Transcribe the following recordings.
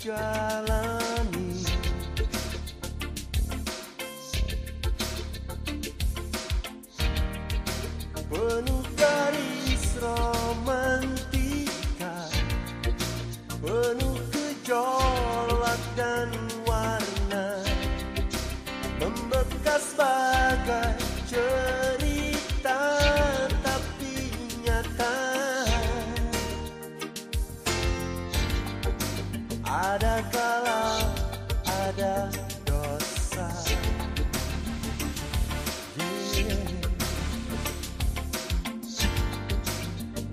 Just. Ada kala ada dosa Yeah.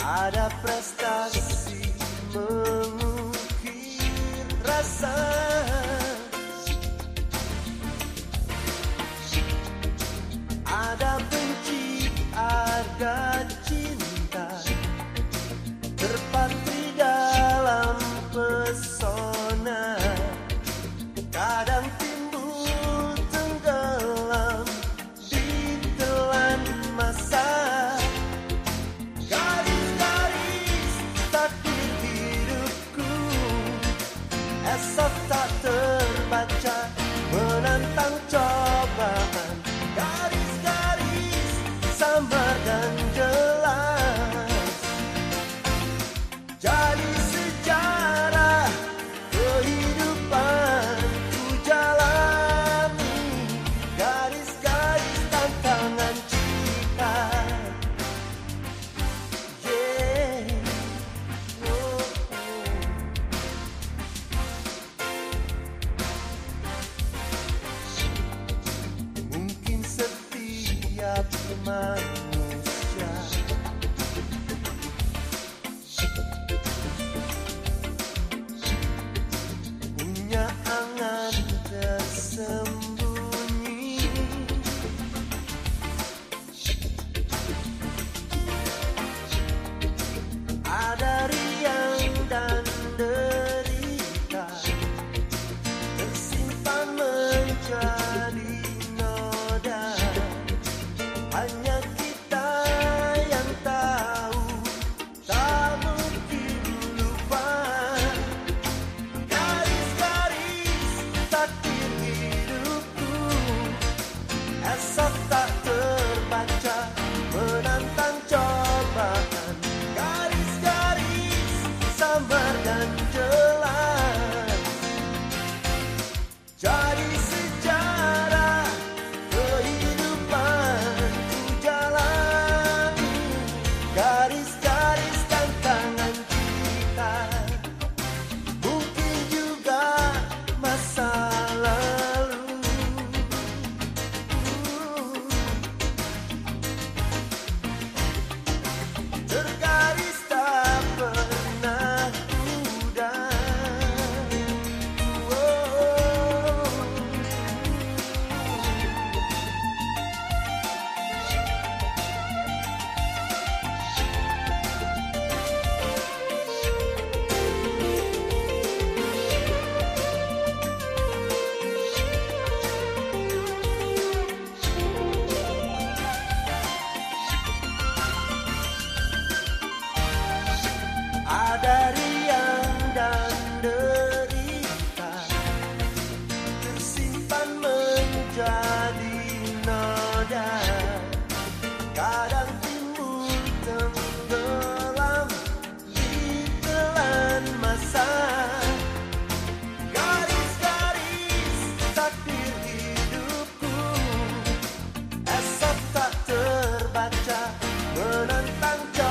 Ada prestasi mengukir rasa 可能当真。